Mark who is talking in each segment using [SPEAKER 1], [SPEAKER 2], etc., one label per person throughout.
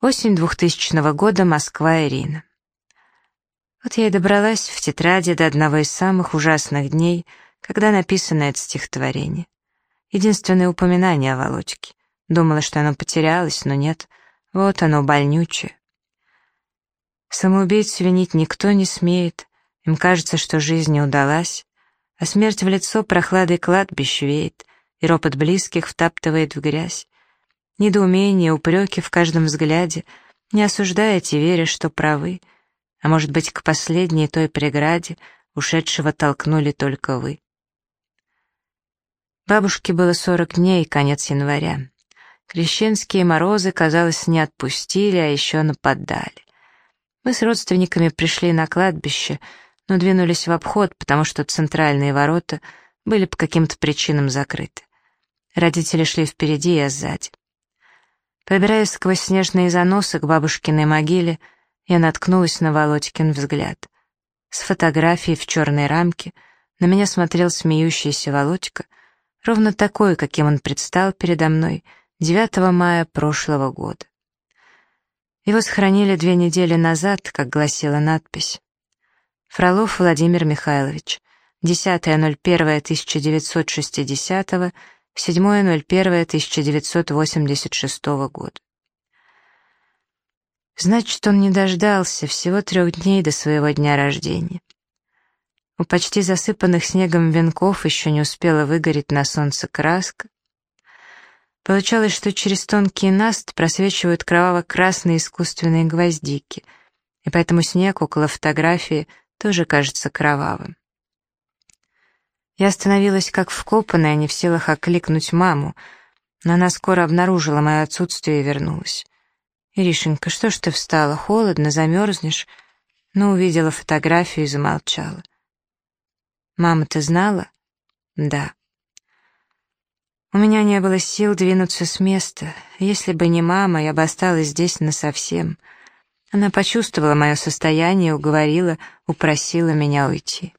[SPEAKER 1] Осень 2000 года, Москва, Ирина. Вот я и добралась в тетради до одного из самых ужасных дней, когда написано это стихотворение. Единственное упоминание о Володьке. Думала, что оно потерялось, но нет. Вот оно, больнючее. Самоубийцу винить никто не смеет. Им кажется, что жизнь не удалась, а смерть в лицо прохладой кладбищ веет, и ропот близких втаптывает в грязь недоумение, упреки в каждом взгляде, не осуждаете, веря, что правы, а может быть, к последней той преграде ушедшего толкнули только вы. Бабушке было сорок дней, конец января. Крещенские морозы, казалось, не отпустили, а еще нападали. Мы с родственниками пришли на кладбище, но двинулись в обход, потому что центральные ворота были по каким-то причинам закрыты. Родители шли впереди, а сзади. Пробираясь сквозь снежные заносы к бабушкиной могиле, я наткнулась на Володькин взгляд. С фотографией в черной рамке на меня смотрел смеющийся Володька, ровно такой, каким он предстал передо мной 9 мая прошлого года. Его сохранили две недели назад, как гласила надпись. Фролов Владимир Михайлович, 10.01.1960 7.01.1986 года. Значит, он не дождался всего трех дней до своего дня рождения. У почти засыпанных снегом венков еще не успела выгореть на солнце краска. Получалось, что через тонкий наст просвечивают кроваво-красные искусственные гвоздики, и поэтому снег около фотографии тоже кажется кровавым. Я остановилась как вкопанная, не в силах окликнуть маму, но она скоро обнаружила мое отсутствие и вернулась. «Иришенька, что ж ты встала? Холодно, замерзнешь?» Но увидела фотографию и замолчала. «Мама, ты знала?» «Да». У меня не было сил двинуться с места. Если бы не мама, я бы осталась здесь насовсем. Она почувствовала мое состояние, уговорила, упросила меня уйти.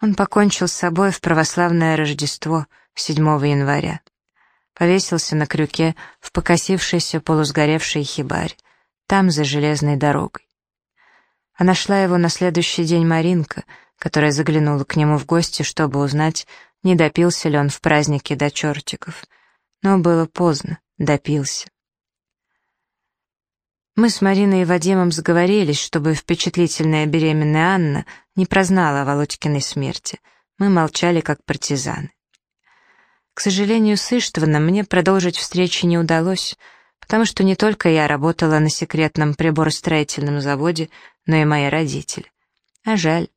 [SPEAKER 1] Он покончил с собой в православное Рождество 7 января. Повесился на крюке в покосившейся полусгоревшей хибарь, там, за железной дорогой. А нашла его на следующий день Маринка, которая заглянула к нему в гости, чтобы узнать, не допился ли он в празднике до чертиков. Но было поздно, допился. Мы с Мариной и Вадимом сговорились, чтобы впечатлительная беременная Анна не прознала о Володькиной смерти. Мы молчали, как партизаны. К сожалению, с Иштваном мне продолжить встречи не удалось, потому что не только я работала на секретном приборостроительном заводе, но и мои родители. А жаль.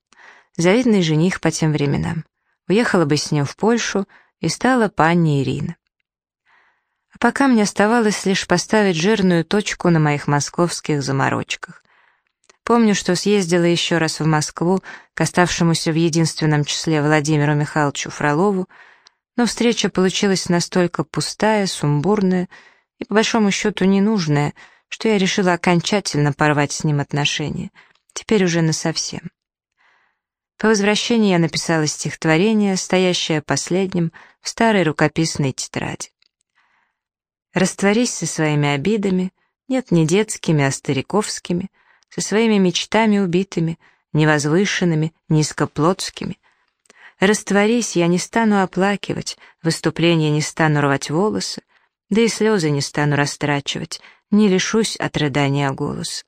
[SPEAKER 1] Завидный жених по тем временам. Уехала бы с ним в Польшу и стала пани Ирина пока мне оставалось лишь поставить жирную точку на моих московских заморочках. Помню, что съездила еще раз в Москву к оставшемуся в единственном числе Владимиру Михайловичу Фролову, но встреча получилась настолько пустая, сумбурная и, по большому счету, ненужная, что я решила окончательно порвать с ним отношения, теперь уже насовсем. По возвращении я написала стихотворение, стоящее последним в старой рукописной тетради. Растворись со своими обидами, нет, не детскими, а стариковскими, со своими мечтами убитыми, невозвышенными, низкоплотскими. Растворись, я не стану оплакивать, выступления не стану рвать волосы, да и слезы не стану растрачивать, не лишусь от рыдания голоса.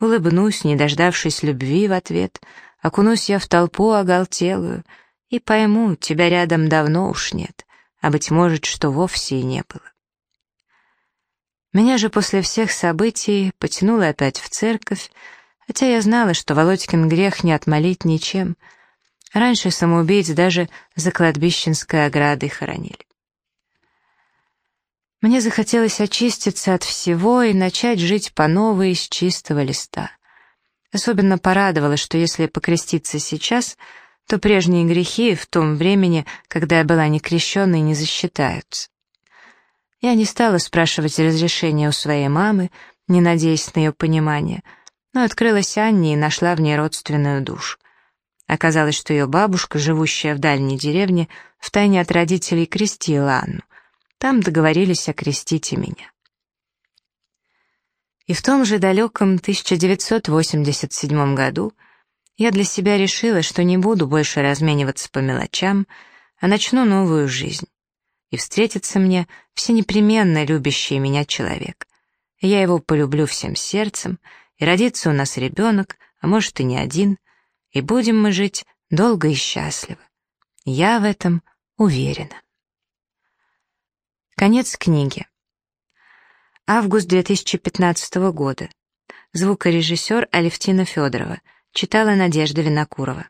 [SPEAKER 1] Улыбнусь, не дождавшись любви в ответ, окунусь я в толпу оголтелую и пойму, тебя рядом давно уж нет, а, быть может, что вовсе и не было. Меня же после всех событий потянуло опять в церковь, хотя я знала, что Володькин грех не отмолить ничем. Раньше самоубийц даже за кладбищенской оградой хоронили. Мне захотелось очиститься от всего и начать жить по новой с чистого листа. Особенно порадовало, что если покреститься сейчас, то прежние грехи в том времени, когда я была некрещенной, не засчитаются. Я не стала спрашивать разрешения у своей мамы, не надеясь на ее понимание, но открылась Анне и нашла в ней родственную душу. Оказалось, что ее бабушка, живущая в дальней деревне, втайне от родителей крестила Анну. Там договорились окрестить и меня. И в том же далеком 1987 году я для себя решила, что не буду больше размениваться по мелочам, а начну новую жизнь. И встретится мне все непременно любящий меня человек. Я его полюблю всем сердцем, и родится у нас ребенок, а может и не один, и будем мы жить долго и счастливо. Я в этом уверена. Конец книги. Август 2015 года. Звукорежиссер Алевтина Федорова. Читала Надежда Винокурова.